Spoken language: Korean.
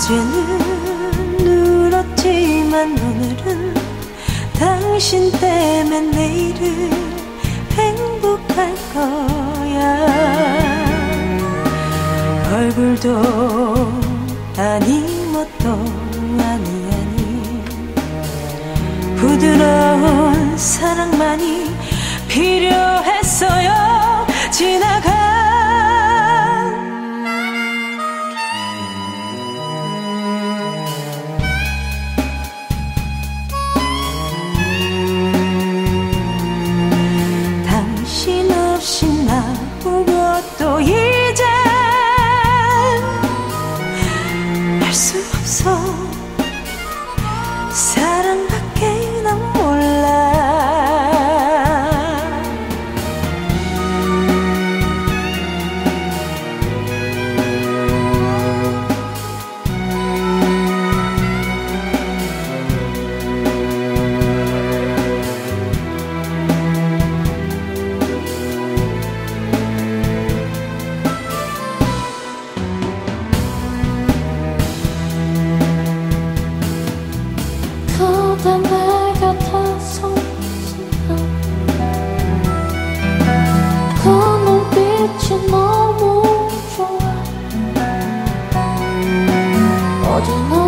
어제는 울었지만 오늘은 당신 때문에 내일은 행복할 거야. 얼굴도 아니 뭣도 아니 아니. 부드러운 사랑만이 필요했어요. 지나가 너무 좋아. 어제 너